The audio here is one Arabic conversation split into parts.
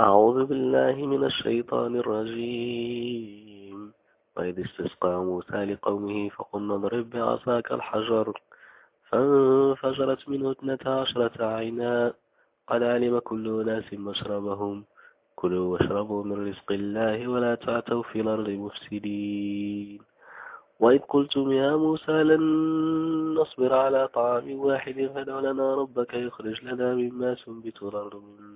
أعوذ بالله من الشيطان الرجيم. وإذ استسقى موسى لقومه فقلنا اضرب بعصاك الحجر. فانفجرت منه اثنتا عشرة عينا. قد علم كل ناس مشربهم؟ كلوا واشربوا من رزق الله ولا تعتوا في الأرض مفسدين. وإذ قلتم يا موسى لن نصبر على طعام واحد فادع لنا ربك يخرج لنا مما تنبت الأرض من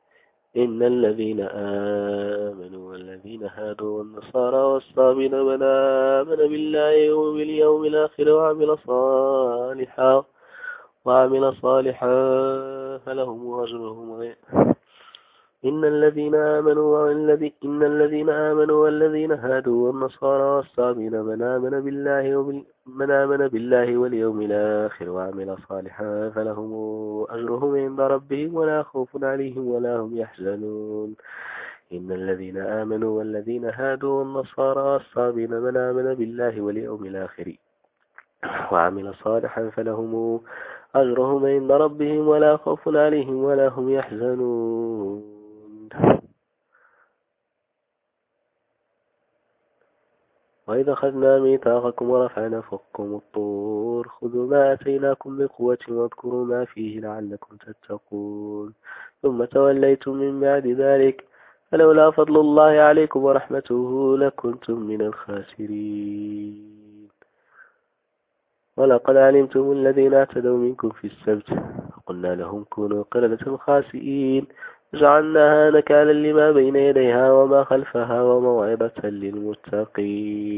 إن الذين آمنوا والذين هادوا والنصارى والصابين من آمن بالله وباليوم الآخر وعمل صالحا وعمل صالحا فلهم أجرهم غير إن الذين آمنوا والذي إن الذين آمنوا والذين هادوا والنصارى والصابين من آمن بالله وبال من آمن بالله واليوم الآخر وعمل صالحا فلهم أجرهم عند ربهم ولا خوف عليهم ولا هم يحزنون. إن الذين آمنوا والذين هادوا والنصارى والصابين من آمن بالله واليوم الآخر وعمل صالحا فلهم أجرهم عند ربهم ولا خوف عليهم ولا هم يحزنون. وإذا أخذنا ميثاقكم ورفعنا فوقكم الطور خذوا ما آتيناكم بقوة واذكروا ما فيه لعلكم تتقون. ثم توليتم من بعد ذلك فلولا فضل الله عليكم ورحمته لكنتم من الخاسرين. ولقد علمتم الذين اعتدوا منكم في السبت فقلنا لهم كونوا قردة خاسئين. جعلناها نكالا لما بين يديها وما خلفها وموعظة للمتقين.